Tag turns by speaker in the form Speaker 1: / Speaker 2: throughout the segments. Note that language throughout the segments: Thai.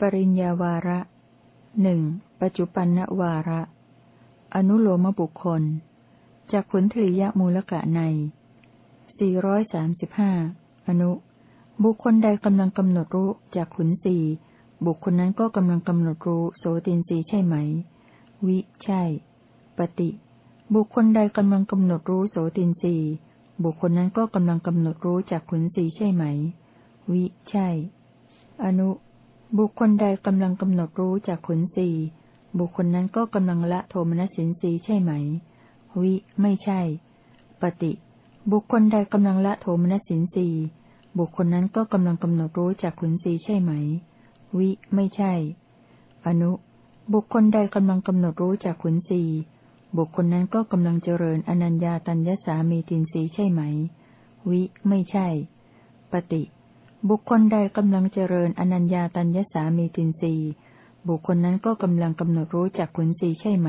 Speaker 1: ปริญญาวาระหนึ่งปัจจุปันนวาระ อนุโลมบุคคล จากขุนทริยมูลกะในสี่ร้อยสามสิบห้าอนุ บุคคลใดกำลังกำหนดรู้จากขุนสี่บุคคลนั้นก็กำลังกำหนดรู้โสตินสีใช่ไหม วิ ใช่ ปฏิ บุคคลใดกำลังกำหนดรู้โสตินสีบุคคลนั้นก็กำลังกำหนดรู้จากขุนสีใช่ไหม วิ ใช่ อนุ บุคคลใดกำลังกำหนดรู้จากขุนสีบุคคลนั้นก็กำลังละโทมนัสสินสีใช่ไหม วิ ไม่ใช่ ปฏิ บุคคลใดกำลังละโทมนัสสินสีบุคคลนั้นก็กำลังกำหนดรู้จากขุนสีใช่ไหม วิ ไม่ใช่ อนุ บุคคลใดกำลังกำหนดรู้จากขุนสีบุคคลนั้นก็กำลังเจริญอนัญญาตัญญสามีตินสีใช่ไหม วิ ไม่ใช่ ปฏิ บุคคลใดกำลังเจริญอนัญญาตัญญสามีตินสีบุคคลนั้นก็กำลังกำหนดรู้จากขุนสีใช่ไหม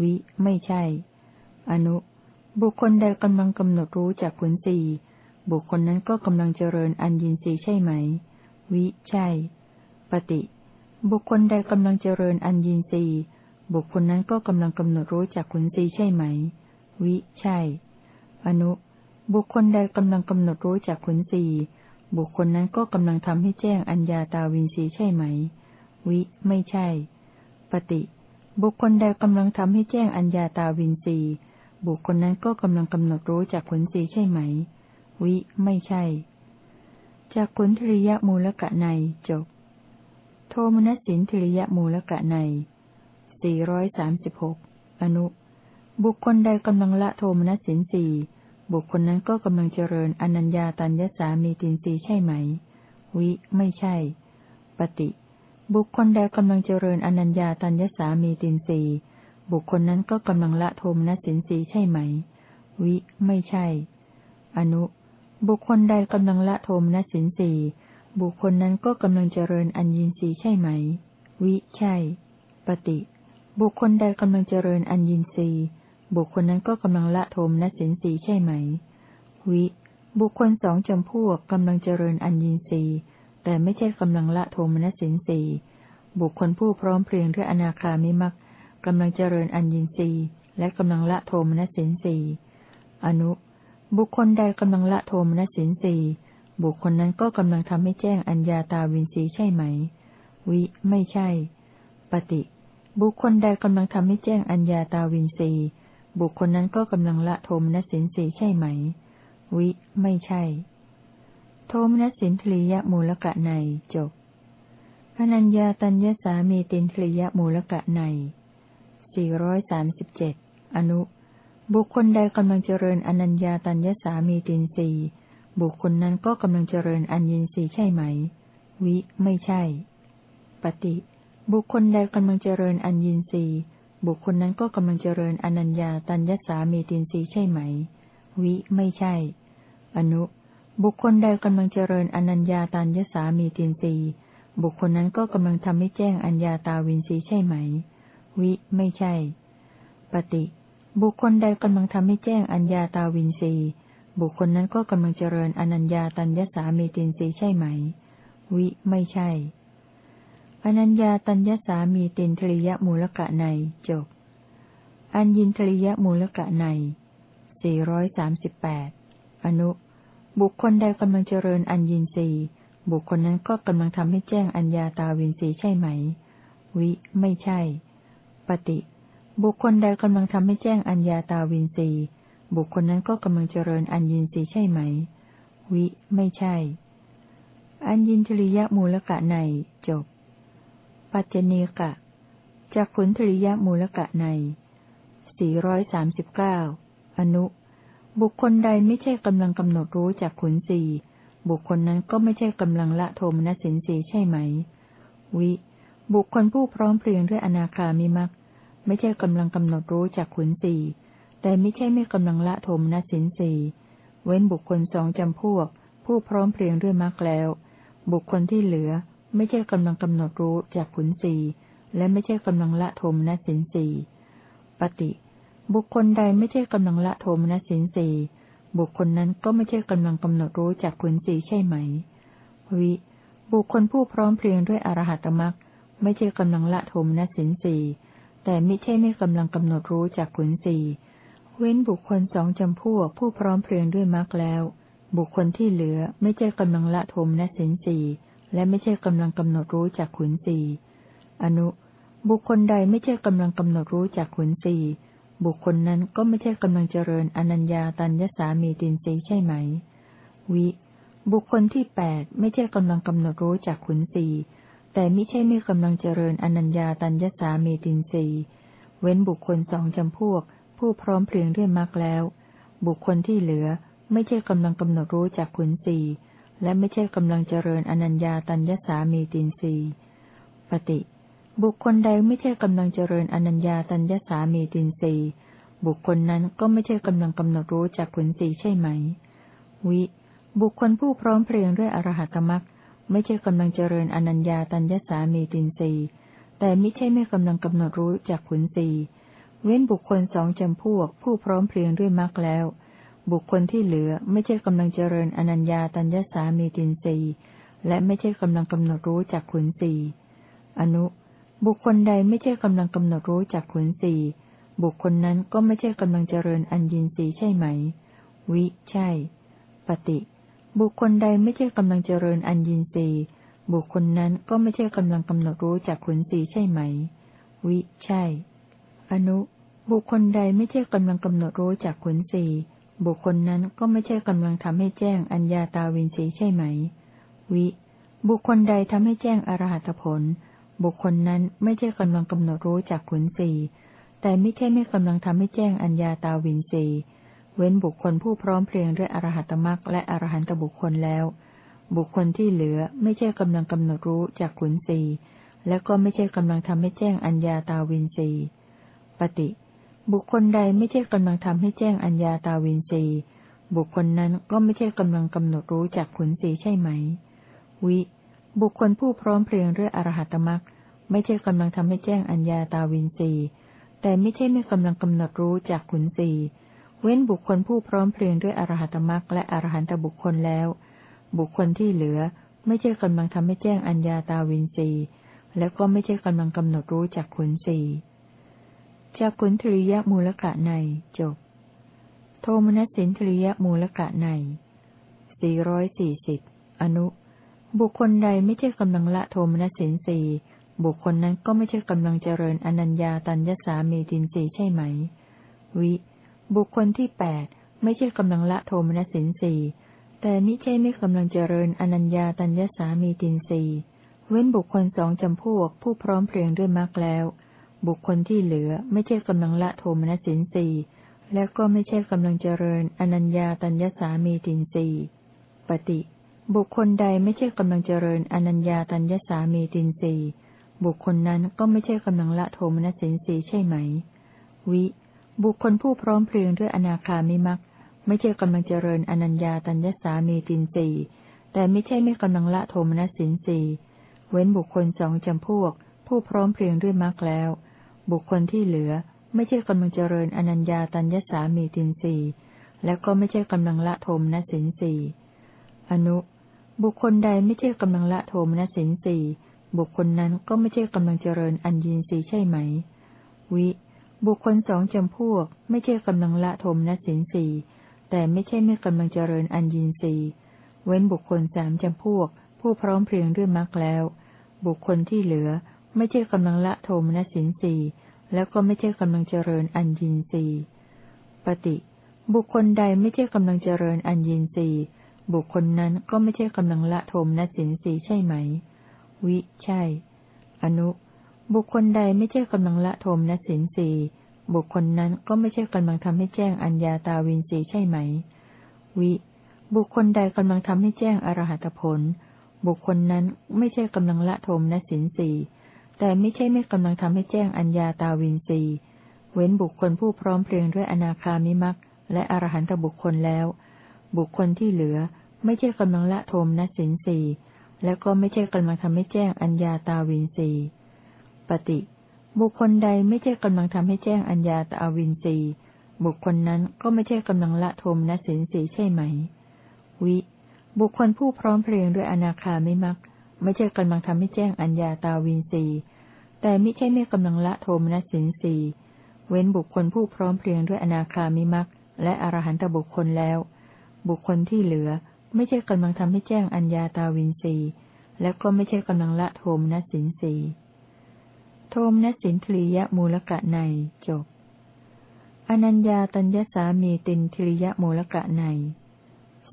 Speaker 1: วิ ไม่ใช่ อนุ บุคคลใดกำลังกำหนดรู้จากขุนสีบุคคลนั้นก็กำลังเจริญอัญญินสีใช่ไหม วิ ใช่ ปฏิ บุคคลใดกำลังเจริญอัญญีสีบุคคลนั้นก็กำลังกำหนดรู้จากขุนสีใช่ไหม วิ ใช่ อนุ บุคคลใดกำลังกำหนดรู้จากขุนสี บุคคลนั้นก็กำลังทำให้แจ้งอัญญาตาวินสีใช่ไหม วิ ไม่ใช่ ปฏิ บุคคลใดกำลังทำให้แจ้งอัญญาตาวินสีบุคคลนั้นก็กำลังกำหนดรู้จากขุนสีใช่ไหม วิ ไม่ใช่ จากขุนทริยมูลกะในจบ โทมนัสสินทริยมูลกะในสี่ร้อยสามสิบหกอนุ บุคคลใดกำลังละโทมนัสสินสี่ บุคคลนั้นก็กำลังเจริญอนัญญาตัญญสามีตินสีใช่ไหม วิ ไม่ใช่ ปฏิ บุคคลใดกำลังเจริญอนัญญาตัญญสามีตินสีบุคคลนั้นก็กำลังละโทมนัสสินสีใช่ไหม วิ ไม่ใช่ อนุ บุคคลใดกำลังละโทมนัสสินสีบุคคลนั้นก็กำลังเจริญอัญญีสีใช่ไหม วิ ใช่ ปฏิ บุคคลใดกำลังเจริญอัญญีสี บุคคลนั้นก็กำลังละโทมนัสินสีใช่ไหม วิ บุคคลสองจำพวกกำลังเจริญอัญญีสีแต่ไม่ใช่กำลังละโทมนัสินสีบุคคลผู้พร้อมเพรียงด้วยอนาคามิมักกำลังเจริญอัญญีสีและกำลังละโทมนัสินสีอนุ บุคคลใดกำลังละโทมนัสินสีบุคคลนั้นก็กำลังทำให้แจ้งอัญญาตาวินสีใช่ไหม วิ ไม่ใช่ ปฏิ บุคคลใดกำลังทำให้แจ้งอัญญาตาวินสี บุคคลนั้นก็กำลังละโทมนัสินสีใช่ไหม วิ ไม่ใช่ โทมนัสินทริยมูลกะในจบอนัญญาตัญญสามีตินทริยมูลกะในสี่ร้อนุ บุคคลใดกำลังเจริญอนัญญาตัญญสามีตินสีบุคคลนั้นก็กำลังเจริญอัญญีสีใช่ไหม วิ ไม่ใช่ ปฏิ บุคคลใดกำลังเจริญอัญญีสี บุคคลนั้นก็กำลังเจริญอนัญญาตัญญสามีตินสีใช่ไหม วิ ไม่ใช่ อนุ บุคคลใดกำลังเจริญอนัญญาตัญญสามีตินสีบุคคลนั้นก็กำลังทำให้แจ้งอัญญาตาวินสีใช่ไหม วิ ไม่ใช่ ปฏิ บุคคลใดกำลังทำให้แจ้งอัญญาตาวินสีบุคคลนั้นก็กำลังเจริญอนัญญาตัญญสามีตินสีใช่ไหม วิ ไม่ใช่ อนัญญาตัญญสามีตินทริยมูลกะในจบ อัญญินทริยมูลกะในสี่ร้อยสามสิบแปดอนุ บุคคลใดกำลังเจริญอัญญินสีบุคคลนั้นก็กำลังทำให้แจ้งอัญญาตาวินสีใช่ไหม วิ ไม่ใช่ ปฏิ บุคคลใดกำลังทำให้แจ้งอัญญาตาวินสีบุคคลนั้นก็กำลังเจริญอัญญินสีใช่ไหม วิ ไม่ใช่ อัญญินทริยมูลกะในจบ ปัจเจเนกะจากขุนทริยมูลกะในสี่ร้อยสามสิบเก้าอนุ บุคคลใดไม่ใช่กำลังกำหนดรู้จากขุนสีบุคคลนั้นก็ไม่ใช่กำลังละโทมนสินสีใช่ไหม วิ บุคคลผู้พร้อมเพรียงด้วยอนาคามิมักไม่ใช่กำลังกำหนดรู้จากขุนสีแต่ไม่ใช่ไม่กำลังละโทมนสินสีเว้นบุคคลสองจำพวก ผู้พร้อมเพรียงด้วยมรรคแล้ว บุคคลที่เหลือ ไม่ใช่กำลังกำหนดรู้จากขุนสีและไม่ใช่กำลังละโทมนสินสีปฏิบุคคลใดไม่ใช่กำลังละโทมนสินสีบุคคลนั้นก็ไม่ใช่กำลังกำหนดรู้จากขุนสีใช่ไหม วิ บุคคลผู้พร้อมเพรียงด้วยอรหัตมรักไม่ใช่กำลังละโทมนสินสีแต่ไม่ใช่ไม่กำลังกำหนดรู้จากขุนสีเว้นบุคคลสองจำพวกผู้พร้อมเพรียงด้วยมรรคแล้ว บุคคลที่เหลือไม่ใช่กำลังละโทมนสสินสี และไม่ใช่กำลังกำหนดรู้จากขุนสีอนุ บุคคลใดไม่ใช่กำลังกำหนดรู้จากขุนสีบุคคลนั้นก็ไม่ใช่กำลังเจริญอนัญญาตัญญสามีตินสีใช่ไหม วิ บุคคลที่แปดไม่ใช่กำลังกำหนดรู้จากขุนสีแต่ไม่ใช่ไม่กำลังเจริญอนัญญาตัญญสามีตินสีเว้นบุคคลสองจำพวก ผู้พร้อมเพรียงด้วยมรรคแล้ว บุคคลที่เหลือไม่ใช่กำลังกำหนดรู้จากขุนสี และไม่ใช่กำลังเจริญอนัญญาตัญญสามีตินสีปฏิ บุคคลใดไม่ใช่กำลังเจริญอนัญญาตัญญสามีตินสีบุคคลนั้นก็ไม่ใช่กำลังกำหนดรู้จากผลสีใช่ไหม วิ บุคคลผู้พร้อมเพรียงด้วยอรหัตมรักไม่ใช่กำลังเจริญอนัญญาตัญญสามีตินสีแต่ไม่ใช่ไม่กำลังกำหนดรู้จากผลสีเว้นบุคคลสองจำพวกผู้พร้อมเพรียงด้วยมรรคแล้ว บุคคลที่เหลือไม่ใช่กำลังเจริญอนัญญาตัญญสามีตินสีและไม่ใช่กำลังกำหนดรู้จากขุนสีอนุ บุคคลใดไม่ใช่กำลังกำหนดรู้จากขุนสีบุคคลนั้นก็ไม่ใช่กำลังเจริญอัญญินสีใช่ไหม วิ ใช่ ปฏิ บุคคลใดไม่ใช่กำลังเจริญอัญญินสีบุคคลนั้นก็ไม่ใช่กำลังกำหนดรู้จากขุนสีใช่ไหม วิ ใช่ อนุ บุคคลใดไม่ใช่กำลังกำหนดรู้จากขุนสี บุคคลนั้นก็ไม่ใช่กำลังทำให้แจ้งอัญญาตาวินสีใช่ไหม วิ บุคคลใดทำให้แจ้งอรหัตผล บุคคลนั้นไม่ใช่กำลังกำหนดรู้จากขุนสีแต่ไม่ใช่ไม่กำลังทำให้แจ้งอัญญาตาวินสีเว้นบุคคลผู้พร้อมเพรียงด้วยอรหัตมรักและอรหันตบุคคลแล้ว บุคคลที่เหลือไม่ใช่กำลังกำหนดรู้จากขุนสีและก็ไม่ใช่กำลังทำให้แจ้งอัญญาตาวินสีปฏิ บุคคลใดไม่ใช่กำลังทำให้แจ้งอัญญาตาวินสีบุคคลนั้นก็ไม่ใช่กำลังกำหนดรู้จากขุนสีใช่ไหม วิ บุคคลผู้พร้อมเพรียงด้วยอรหัตมรักไม่ใช่กำลังทำให้แจ้งอัญญาตาวินสีแต่ไม่ใช่ไม่กำลังกำหนดรู้จากขุนสีเว้นบุคคลผู้พร้อมเพรียงด้วยอรหัตมรักและอรหันตบุคคลแล้ว บุคคลที่เหลือไม่ใช่กำลังทำให้แจ้งอัญญาตาวินสีและก็ไม่ใช่กำลังกำหนดรู้จากขุนสี จากขุนทริยมูลกะในจบ โทมนัสสินทริยมูลกะในสี่ร้อยสี่สิบอนุ บุคคลใดไม่ใช่กำลังละโทมนัสสินสีบุคคลนั้นก็ไม่ใช่กำลังเจริญอนัญญาตัญญสามีตินสีใช่ไหม วิ บุคคลที่แปดไม่ใช่กำลังละโทมนัสินสีแต่มิใช่ไม่กำลังเจริญอนัญญาตัญญสามีตินสีเว้นบุคคลสองจำพวกผู้พร้อมเพรียงด้วยมรรคแล้ว บุคคลที่เหลือไม่ใช่กำลังละโทมนัสินสีและก็ไม่ใช่กำลังเจริญอนัญญาตัญญสามีตินสีปฏิบุคคลใดไม่ใช่กำลังเจริญอนัญญาตัญญสามีตินสีบุคคลนั้นก็ไม่ใช่กำลังละโทมนัสินสีใช่ไหม วิ บุคคลผู้พร้อมเพรียงด้วยอนาคามิมักไม่ใช่กำลังเจริญอนัญญาตัญญสามีตินสีแต่ไม่ใช่ไม่กำลังละโทมนัสินสีเว้นบุคคลสองจำพวก ผู้พร้อมเพรียงด้วยมักแล้ว บุคคลที่เหลือไม่ใช่กำลังเจริญอนัญญาตัญญสามีตินสีและก็ไม่ใช่กำลังละโทมนสินสีอนุ บุคคลใดไม่ใช่กำลังละโทมนสินสีบุคคลนั้นก็ไม่ใช่กำลังเจริญอัญญีสีใช่ไหม วิ บุคคลสองจำพวก ไม่ใช่กำลังละโทมนสินสีแต่ไม่ใช่ไม่กำลังเจริญอัญญีสีเว้นบุคคลสามจำพวก ผู้พร้อมเพรียงด้วยมรรคแล้ว บุคคลที่เหลือ ไม่ใช่กำลังละโทมนสินสีแล้วก็ไม่ใช่กำลังเจริญอัญญีสีปฏิบุคคลใดไม่ใช่กำลังเจริญอัญญีสีบุคคลนั้นก็ไม่ใช่กำลังละโทมนสินสีใช่ไหม วิ ใช่ อนุ บุคคลใดไม่ใช่กำลังละโทมนสินสีบุคคลนั้นก็ไม่ใช่กำลังทำให้แจ้งอัญญาตาวินสีใช่ไหม วิ บุคคลใดกำลังทำให้แจ้งอรหัตผล บุคคลนั้นไม่ใช่กำลังละโทมนสินสี แต่ไม่ใช่ไม่กำลังทำให้แจ้งอัญญาตาวินสีเว้นบุคคลผู้พร้อมเพรียงด้วยอนาคามิมักและอรหันตบุคคลแล้ว บุคคลที่เหลือไม่ใช่กำลังละโทมนสินสีและก็ไม่ใช่กำลังทำให้แจ้งอัญญาตาวินสีปฏิบุคคลใดไม่ใช่กำลังทำให้แจ้งอัญญาตาวินสีบุคคลนั้นก็ไม่ใช่กำลังละโทมนสินสีใช่ไหม วิ บุคคลผู้พร้อมเพรียงด้วยอนาคาไม่มัก ไม่ใช่กำลังทำให้แจ้งอัญญาตาวินสีแต่ไม่ใช่ไม่กำลังละโทมนัสสินสีเว้นบุคคลผู้พร้อมเพรียงด้วยอนาคามิมักและอรหันตบุคคลแล้ว บุคคลที่เหลือ ไม่ใช่กำลังทำให้แจ้งอัญญาตาวินสีและก็ไม่ใช่กำลังละโทมนัสสินสีโทมนัสสินทรียมูลกะในจบอนัญญาตัญญสามีตินทริยมูลกะใน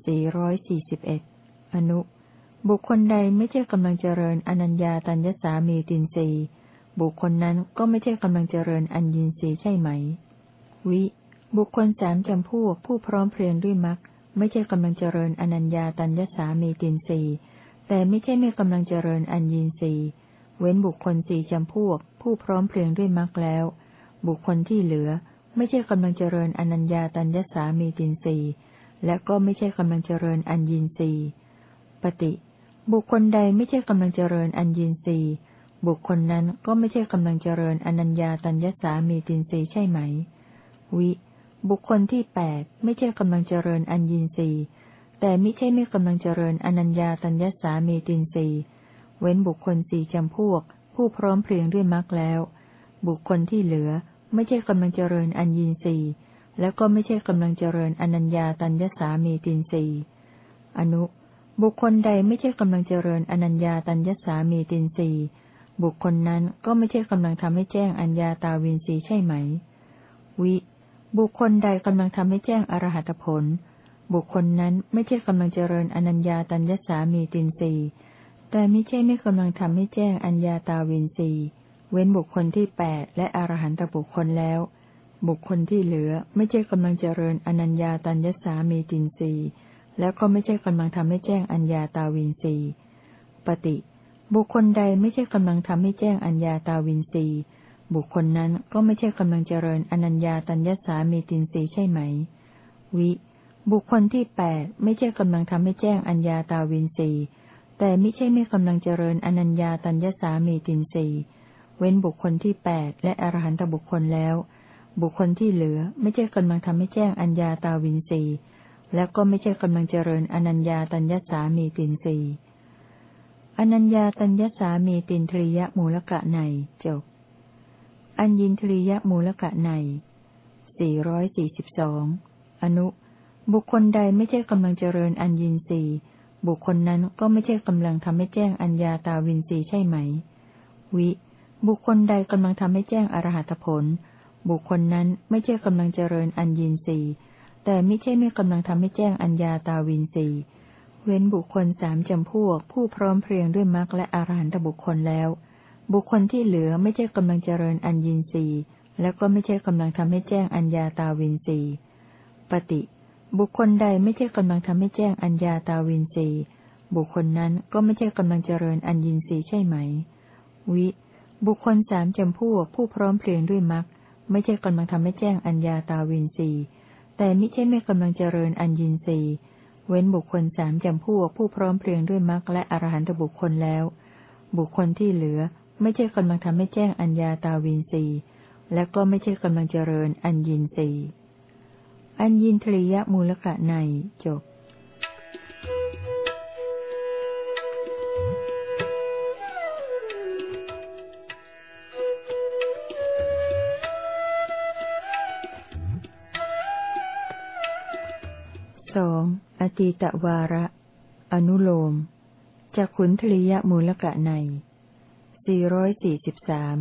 Speaker 1: สี่ร้อยสี่สิบเอ็ดอนุ บุคคลใดไม่ใช่กำลังเจริญอนัญญาตัญญสามีตินสีบุคคลนั้นก็ไม่ใช่กำลังเจริญอัญญินสีใช่ไหม วิ บุคคลสามจำพวกผู้พร้อมเพรียงด้วยมักไม่ใช่กำลังเจริญอนัญญาตัญญสามีตินสีแต่ไม่ใช่ไม่กำลังเจริญอัญญินสีเว้นบุคคลสี่จำพวก ผู้พร้อมเพรียงด้วยมักแล้ว บุคคลที่เหลือ ไม่ใช่กำลังเจริญอนัญญาตัญญสามีตินสีและก็ไม่ใช่กำลังเจริญอัญญินสีปฏิ บุคคลใดไม่ใช่กำลังเจริญอัญญินสีบุคคลนั้นก็ไม่ใช่กำลังเจริญอนัญญาตัญญสามีตินสีใช่ไหม วิ บุคคลที่แปดไม่ใช่กำลังเจริญอัญญินสีแต่ไม่ใช่ไม่กำลังเจริญอนัญญาตัญญสามีตินสีเว้นบุคคลสี่จำพวก ผู้พร้อมเพรียงด้วยมรรคแล้ว บุคคลที่เหลือ ไม่ใช่กำลังเจริญอัญญินสีแล้วก็ไม่ใช่กำลังเจริญอนัญญาตัญญสามีตินสีอนุ บุคคลใดไม่ใช่กำลังเจริญอนัญญาตัญญสามีตินสีบุคคลนั้นก็ไม่ใช่กำลังทำให้แจ้งอัญญาตาวินสีใช่ไหม วิ บุคคลใดกำลังทำให้แจ้งอรหัตผล บุคคลนั้นไม่ใช่กำลังเจริญอนัญญาตัญญสามีตินสีแต่ไม่ใช่ไม่กำลังทำให้แจ้งอัญญาตาวินสีเว้นบุคคลที่แปดและอรหันตบุคคลแล้ว บุคคลที่เหลือไม่ใช่กำลังเจริญอนัญญาตัญญสามีตินสี แล้วก็ไม่ใช่กำลังทำให้แจ้งอัญญาตาวินสีปฏิบุคคลใดไม่ใช่กำลังทำให้แจ้งอัญญาตาวินสีบุคคลนั้นก็ไม่ใช่กำลังเจริญอนัญญาตัญญสามีตินสีใช่ไหม วิ บุคคลที่แปดไม่ใช่กำลังทำให้แจ้งอัญญาตาวินสีแต่ไม่ใช่ไม่กำลังเจริญอนัญญาตัญญสามีตินสีเว้นบุคคลที่แปดและอรหันตบุคคลแล้ว บุคคลที่เหลือไม่ใช่กำลังทำให้แจ้งอัญญาตาวินสี และก็ไม่ใช่กำลังเจริญอนัญญาตัญญสามีตินสีอนัญญาตัญญสามีตินทริยมูลกะในจบ อัญญินทริยมูลกะในสี่ร้อยสี่สิบสองอนุ บุคคลใดไม่ใช่กำลังเจริญอัญญินสีบุคคลนั้นก็ไม่ใช่กำลังทำให้แจ้งอัญญาตาวินสีใช่ไหม วิ บุคคลใดกำลังทำให้แจ้งอรหัตผล บุคคลนั้นไม่ใช่กำลังเจริญอัญญินสี แต่ไม่ใช่ไม่กำลังทำให้แจ้งอัญญาตาวินสีเว้นบุคคลสามจำพวก ผู้พร้อมเพรียงด้วยมรรคและอรหันตบุคคลแล้ว บุคคลที่เหลือไม่ใช่กำลังเจริญอัญญินรีแล้วก็ไม่ใช่กำลังทำให้แจ้งอัญญาตาวินรีปฏิ บุคคลใดไม่ใช่กำลังทำให้แจ้งอัญญาตาวินรีบุคคลนั้นก็ไม่ใช่กำลังเจริญอัญญินรีใช่ไหม วิ บุคคลสามจำพวก ผู้พร้อมเพรียงด้วยมรรคไม่ใช่กำลังทำให้แจ้งอัญญาตาวินรี แต่ไม่ใช่ไม่กำลังเจริญอัญญินรีเว้นบุคคลสามจำพวกผู้พร้อมเพรียงด้วยมรรคและอรหันตบุคคลแล้ว บุคคลที่เหลือไม่ใช่กำลังทำให้แจ้งอัญญาตาวินสีและก็ไม่ใช่กำลังเจริญอัญญินสีอัญญินทริยมูลกะในจบ ตีตวาระ อนุโลมจากขุนทริยมูลกะในสี่ร้อยสี่สิบสาม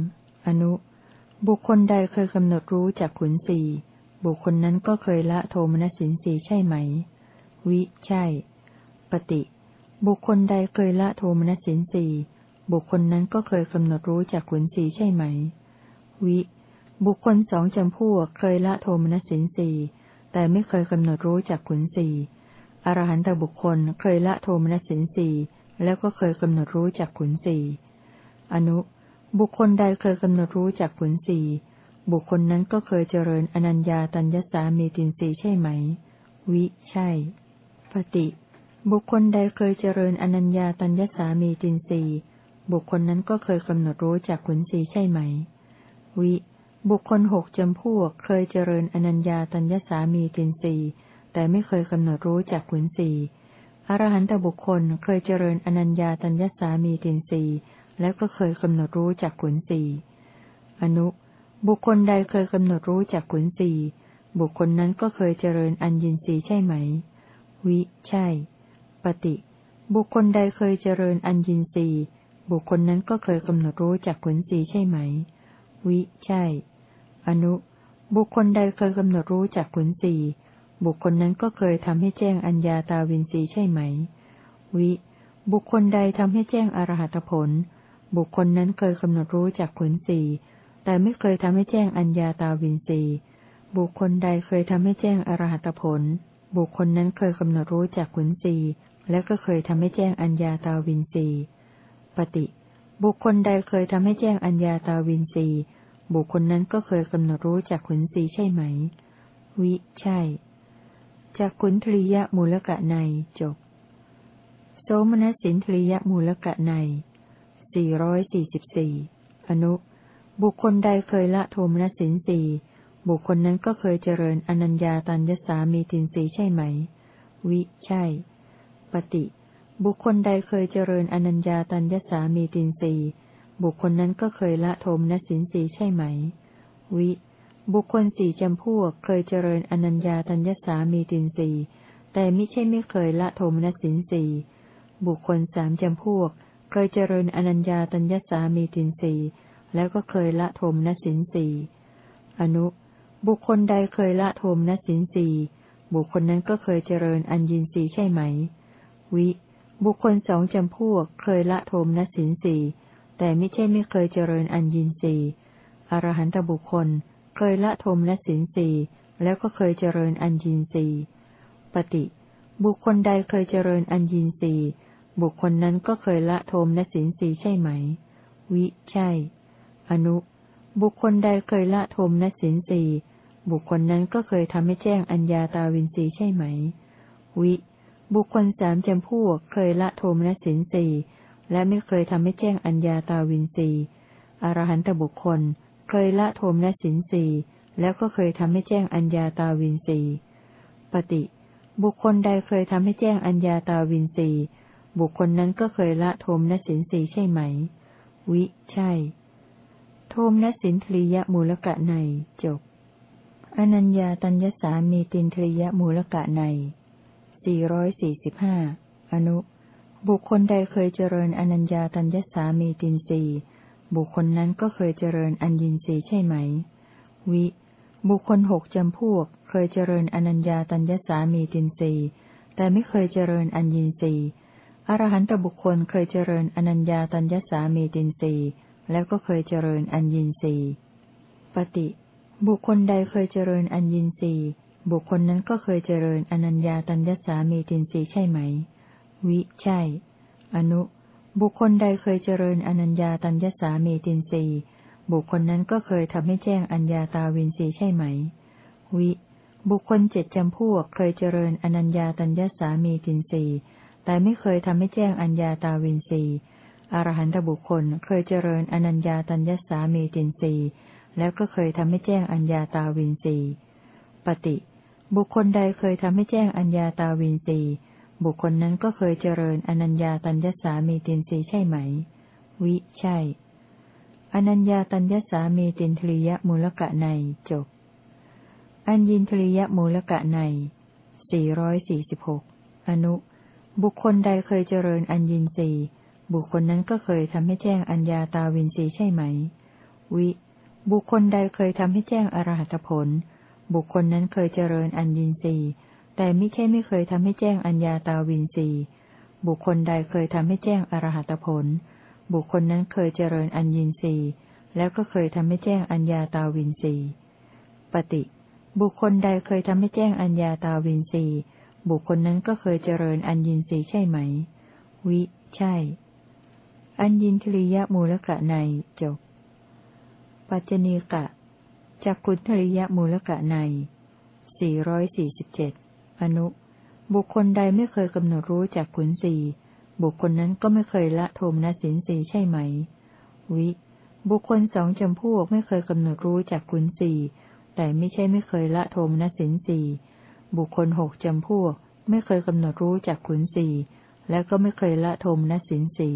Speaker 1: อนุ บุคคลใดเคยกำหนดรู้จากขุนสี่บุคคลนั้นก็เคยละโทมนสินสีใช่ไหม วิ ใช่ ปฏิ บุคคลใดเคยละโทมนสินสีบุคคลนั้นก็เคยกำหนดรู้จากขุนสีใช่ไหม วิ บุคคลสองจำพวกเคยละโทมนสินสีแต่ไม่เคยกำหนดรู้จากขุนสี อรหันตบุคคลเคยละโทมนัสินสีแล้วก็เคยกำหนดรู้จากขุนสีอนุ บุคคลใดเคยกำหนดรู้จากขุนสีบุคคลนั้นก็เคยเจริญอนัญญาตัญญสามีตินสีใช่ไหม วิ ใช่ ปฏิ บุคคลใดเคยเจริญอนัญญาตัญญสามีตินสีบุคคลนั้นก็เคยกำหนดรู้จากขุนสีใช่ไหม วิ บุคคลหกจำพวกเคยเจริญอนัญญาตัญญสามีตินสี แต่ไม่เคยกำหนดรู้จากขุนสีอรหันตบุคคลเคยเจริญอนัญญาตัญญสามีตินสีแล้วก็เคยกำหนดรู้จากขุนสีอนุ บุคคลใดเคยกำหนดรู้จากขุนสีบุคคลนั้นก็เคยเจริญอัญญินสีใช่ไหม วิ ใช่ ปฏิ บุคคลใดเคยเจริญอัญญินสีบุคคลนั้นก็เคยกำหนดรู้จากขุนสีใช่ไหม วิ ใช่ อนุ บุคคลใดเคยกำหนดรู้จากขุนสี บุคคลนั้นก็เคยทำให้แจ้งอัญญาตาวินสีใช่ไหม วิ บุคคลใดทำให้แจ้งอรหัตผล บุคคลนั้นเคยกำหนดรู้จากขุนสีแต่ไม่เคยทำให้แจ้งอัญญาตาวินสีบุคคลใดเคยทำให้แจ้งอรหัตผล บุคคลนั้นเคยกำหนดรู้จากขุนสีและก็เคยทำให้แจ้งอัญญาตาวินสีปฏิ บุคคลใดเคยทำให้แจ้งอัญญาตาวินสีบุคคลนั้นก็เคยกำหนดรู้จากขุนสีใช่ไหม วิ ใช่ จากขุนทริยมูลกะในจบ โสมนัสสินทริยมูลกะในสี่ร้อนุบุคคลใดเคยละโทมนัสสินสี่บุคคลนั้นก็เคยเจริญอนัญญาตัญญสามีตินสีใช่ไหม วิ ใช่ ปฏิ บุคคลใดเคยเจริญอนัญญาตัญญสามีตินสีบุคคลนั้นก็เคยละโทมนัสสินสีใช่ไหม วิ บุคคลสี่จำพวกเคยเจริญอนัญญาตัญญสามีตินสีแต่ไม่ใช่ไม่เคยละโทมนสินสีบุคคลสามจำพวก เคยเจริญอนัญญาตัญญสามีตินสีแล้วก็เคยละโทมนสินสีอนุ บุคคลใดเคยละโทมนสินสีบุคคลนั้นก็เคยเจริญอัญญินสีใช่ไหม วิ บุคคลสองจำพวก เคยละโทมนสินสีแต่ไม่ใช่ไม่เคยเจริญอัญญินสีอรหันตบุคคล เคยละทมและสินสีแล้วก็เคยเจริญอัญญินสีปฏิบุคคลใดเคยเจริญอัญญินสีบุคคลนั้นก็เคยละทมและสินสีใช่ไหม วิ ใช่ อนุ บุคคลใดเคยละทมและสินสีบุคคลนั้นก็เคยทำให้แจ้งอัญญาตาวินสีใช่ไหม วิ บุคคลสามจำพวกเคยละโทมและสินสีและไม่เคยทำให้แจ้งอัญญาตาวินสีอรหันตบุคคล เคยละโทมและสินสีแล้วก็เคยทำให้แจ้งอัญญาตาวินสีปฏิบุคคลใดเคยทำให้แจ้งอัญญาตาวินสีบุคคลนั้นก็เคยละโทมและสินสีใช่ไหม วิ ใช่ โทมและสินทรียมูลกะในจบ อนัญญาตัญญสามีตินทรียมูลกะในสี่ร้อยสี่สิบห้าอนุ บุคคลใดเคยเจริญอนัญญาตัญญสามีตินสี บุคคลนั้นก็เคยเจริญอัญญินรีใช่ไหม วิ บุคคลหกจำพวก เคยเจริญอนัญญาตัญญสามีตินรีแต่ไม่เคยเจริญอัญญินรีอรหันตบุคคลเคยเจริญอนัญญาตัญญสามีตินรีแล้วก็เคยเจริญอัญญินรีปฏิ บุคคลใดเคยเจริญอัญญินรีบุคคลนั้นก็เคยเจริญอนัญญาตัญญสามีตินรีใช่ไหม วิ ใช่ อนุ บุคคลใดเคยเจริญอนัญญาตัญญสามีตินรีบุคคลนั้นก็เคยทำให้แจ้งอัญญาตาวินรีใช่ไหม วิ บุคคลเจ็ดจำพวกเคยเจริญอนัญญาตัญญสามีตินรีแต่ไม่เคยทำให้แจ้งอัญญาตาวินรีอรหันตบุคคลเคยเจริญอนัญญาตัญญสามีตินรีแล้วก็เคยทำให้แจ้งอัญญาตาวินรีปฏิ บุคคลใดเคยทำให้แจ้งอัญญาตาวินรี บุคคลนั้นก็เคยเจริญอนัญญาตัญญสามีตินรีใช่ไหม วิ ใช่ อนัญญาตัญญสามีตินทริยมูลกะในจบ อัญญินทริยมูลกะในสี่ร้อนุ บุคคลใดเคยเจริญอัญญินรีบุคคลนั้นก็เคยทำให้แจ้งอัญญาตาวินรีใช่ไหม วิ บุคคลใดเคยทำให้แจ้งอรหัตผล บุคคลนั้นเคยเจริญอัญญินรี แต่ไม่ใช่ไม่เคยทำให้แจ้งอัญญาตาวินสีบุคคลใดเคยทำให้แจ้งอรหัตผล บุคคลนั้นเคยเจริญอัญญินสีแล้วก็เคยทำให้แจ้งอัญญาตาวินสีปฏิบุคคลใดเคยทำให้แจ้งอัญญาตาวินสีบุคคลนั้นก็เคยเจริญอัญญินสีใช่ไหม วิ ใช่ อัญญินทริยมูลกะในจบ ปัจจเนกะจักขุนทริยมูลกะใน 447 อนุ บุคคลใดไม่เคยกำหนดรู้จากขุนสีบุคคลนั้นก็ไม่เคยละโทมนสินสีใช่ไหม วิ บุคคลสองจำพวกไม่เคยกำหนดรู้จากขุนสีแต่ไม่ใช่ไม่เคยละโทมนสินสีบุคคลหกจำพวก ไม่เคยกำหนดรู้จากขุนสีและก็ไม่เคยละโทมนสินสี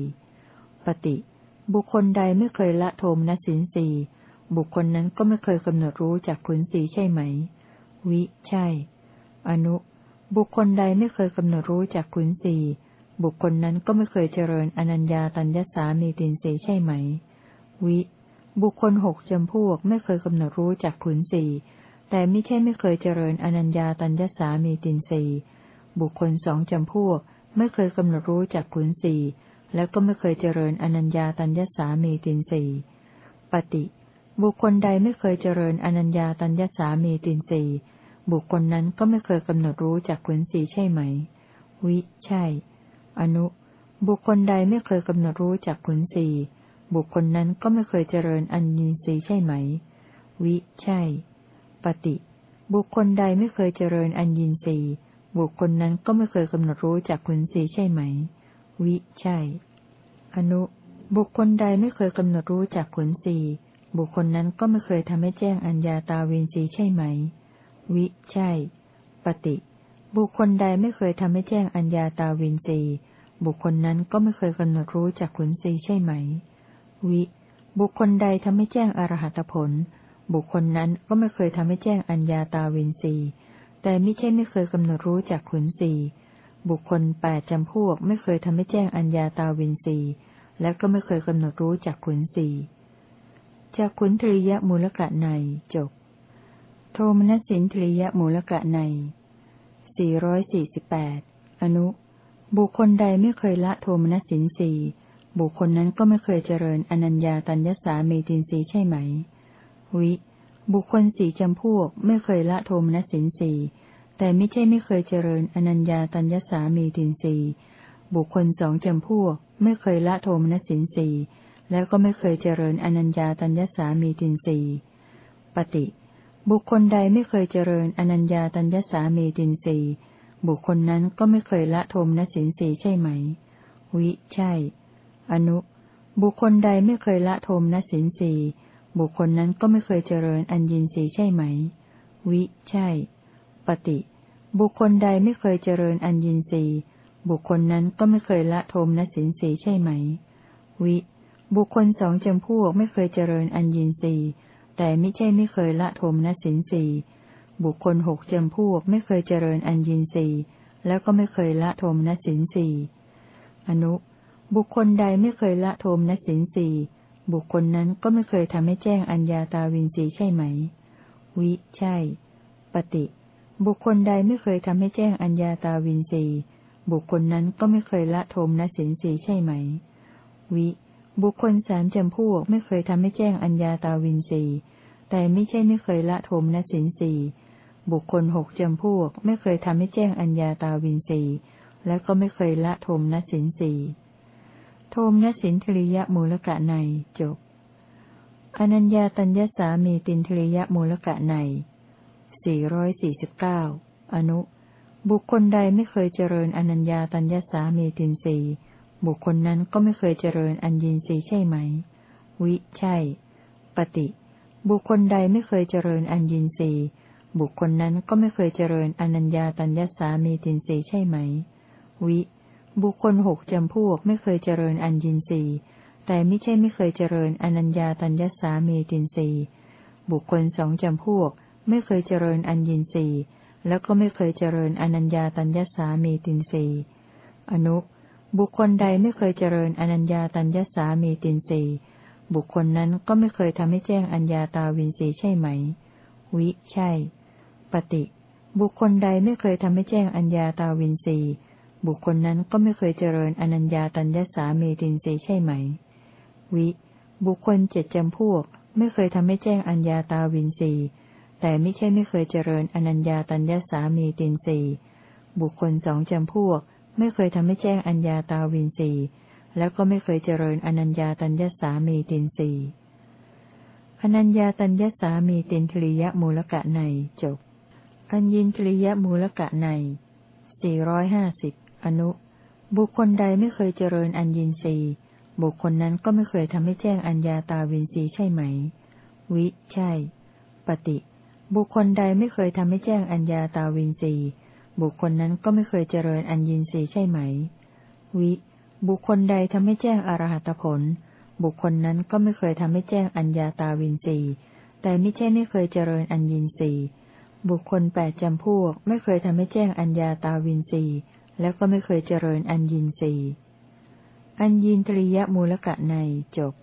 Speaker 1: ปฏิ บุคคลใดไม่เคยละโทมนสินสีบุคคลนั้นก็ไม่เคยกำหนดรู้จากขุนสีใช่ไหม วิ ใช่ อนุ บุคคลใดไม่เคยกำหนดรู้จากขุนสีบุคคลนั้นก็ไม่เคยเจริญอนัญญาตัญญสามีตินสีใช่ไหม วิ บุคคลหกจำพวกไม่เคยกำหนดรู้จากขุนสีแต่ไม่ใช่ไม่เคยเจริญอนัญญาตัญญสามีตินสีบุคคลสองจำพวกไม่เคยกำหนดรู้จากขุนสีแล้วก็ไม่เคยเจริญอนัญญาตัญญสามีตินสีปฏิ บุคคลใดไม่เคยเจริญอนัญญาตัญญสามีตินสี บุคคลนั้นก็ไม่เคยกำหนดรู้จากขุนสีใช่ไหม วิ ใช่ อนุ บุคคลใดไม่เคยกำหนดรู้จากขุนสีบุคคลนั้นก็ไม่เคยเจริญอัญญินรีใช่ไหม วิ ใช่ ปฏิ บุคคลใดไม่เคยเจริญอัญญินรีบุคคลนั้นก็ไม่เคยกำหนดรู้จากขุนสีใช่ไหม วิ ใช่ อนุ บุคคลใดไม่เคยกำหนดรู้จากขุนสีบุคคลนั้นก็ไม่เคยทำให้แจ้งอัญญาตาเวนสีใช่ไหม วิ ใช่ ปฏิ บุคคลใดไม่เคยทำให้แจ้งอัญญาตาวินสีบุคคลนั้นก็ไม่เคยกำหนดรู้จากขุนสีใช่ไหม วิ บุคคลใดทำให้แจ้งอรหัตผล บุคคลนั้นก็ไม่เคยทำให้แจ้งอัญญาตาวินสีแต่ไม่ใช่ไม่เคยกำหนดรู้จากขุนสีบุคคลแปดจำพวกไม่เคยทำให้แจ้งอัญญาตาวินสีและก็ไม่เคยกำหนดรู้จากขุนสีจากขุนทริยมูลกะในจบ โทมนัสินทริยมูลกะในสี่ร้อนุ บุคคลใดไม่เคยละโทมนัสินสีบุคคลนั้นก็ไม่เคยเจริญอนัญญาตัญญสามีตินสีใช่ไหม วิ บุคคลสี่จำพวกไม่เคยละโทมนัสินสีแต่ไม่ใช่ไม่เคยเจริญอนัญญาตัญญสามีตินสีบุคคลสองจำพวกไม่เคยละโทมนัสินสีแล้วก็ไม่เคยเจริญอนัญญาตัญญสามีตินสีปฏิ บุคคลใดไม่เคยเจริญอนัญญาตัญญสามีตินสีบุคคลนั้นก็ไม่เคยละโทมนสินสีใช่ไหม วิ ใช่ อนุ บุคคลใดไม่เคยละโทมนสินสีบุคคลนั้นก็ไม่เคยเจริญอัญญินทรีใช่ไหม วิ ใช่ ปฏิ บุคคลใดไม่เคยเจริญอัญญินทรีบุคคลนั้นก็ไม่เคยละโทมนสินทรีใช่ไหม วิ บุคคลสองจำพวกไม่เคยเจริญอัญญินทรีย์ แต่ไม่ใช่ไม่เคยละโทมนสินทรีบุคคลหกจำพวกไม่เคยเจริญอัญญินทรีแล้วก็ไม่เคยละโทมนสินทรีอนุ บุคคลใดไม่เคยละโทมนสินทรีบุคคลนั้นก็ไม่เคยทำให้แจ้งอัญญาตาวินสีใช่ไหม วิ ใช่ ปฏิ บุคคลใดไม่เคยทำให้แจ้งอัญญาตาวินสีบุคคลนั้นก็ไม่เคยละโทมนสินสีใช่ไหม วิ บุคคลสามจำพวกไม่เคยทำให้แจ้งอัญญาตาวินสีแต่ไม่ใช่ไม่เคยละโทมนสินสีบุคคลหกจำพวกไม่เคยทำให้แจ้งอัญญาตาวินสีและก็ไม่เคยละโทมนสินสีโทมนสินทริยมูลกะในจบอนัญญาตัญญสามีตินทริยมูลกะในสี่ร้อยสี่สิบเก้าอนุ บุคคลใดไม่เคยเจริญอนัญญาตัญญสามีตินสี บุคคลนั้นก็ไม่เคยเจริญอัญญินสีใช่ไหม วิ ใช่ ปฏิ บุคคลใดไม่เคยเจริญอัญญินสีบุคคลนั้นก็ไม่เคยเจริญอนัญญาตัญญสามีตินสีใช่ไหม วิ บุคคลหกจำพวกไม่เคยเจริญอัญญินรีแต่ไม่ใช่ไม่เคยเจริญอนัญญาตัญญสามีตินรีบุคคลสองจำพวก ไม่เคยเจริญอัญญินรีแล้วก็ไม่เคยเจริญอนัญญาตัญญสามีตินรีอนุ บุคคลใดไม่เคยเจริญอนัญญาตัญญสามีตินรีบุคคลนั้นก็ไม่เคยทำให้แจ้งอัญญาตาวินรีใช่ไหม วิ ใช่ ปฏิ บุคคลใดไม่เคยทำให้แจ้งอัญญาตาวินรีบุคคลนั้นก็ไม่เคยเจริญอนัญญาตัญญสามีตินสีใช่ไหม วิ บุคคลเจ็ดจำพวก ไม่เคยทำให้แจ้งอัญญาตาวินสีแต่ไม่ใช่ไม่เคยเจริญอนัญญาตัญญสามีตินสีบุคคลสองจำพวก ไม่เคยทำให้แจ้งอัญญาตาวินสีแล้วก็ไม่เคยเจริญอนัญญาตัญญสามีตินสีอนัญญาตัญญสามีตินทริยมูลกะในจบ อัญญินทริยมูลกะในสี่ร้อยห้าสิบอนุ บุคคลใดไม่เคยเจริญอัญญินรีบุคคลนั้นก็ไม่เคยทำให้แจ้งอัญญาตาวินรีใช่ไหม วิ ใช่ ปฏิ บุคคลใดไม่เคยทำให้แจ้งอัญญาตาวินรี บุคคลนั้นก็ไม่เคยเจริญอัญญีสีใช่ไหม วิ บุคคลใดทำให้แจ้งอรหัตผล บุคคลนั้นก็ไม่เคยทำให้แจ้งอัญญาตาวินสีแต่ไม่ใช่ไม่เคยเจริญอัญญีสีบุคคลแปดจำพวก ไม่เคยทำให้แจ้งอัญญาตาวินสีแล้วก็ไม่เคยเจริญอัญญีสีอัญญีตริยมูลกะในจบ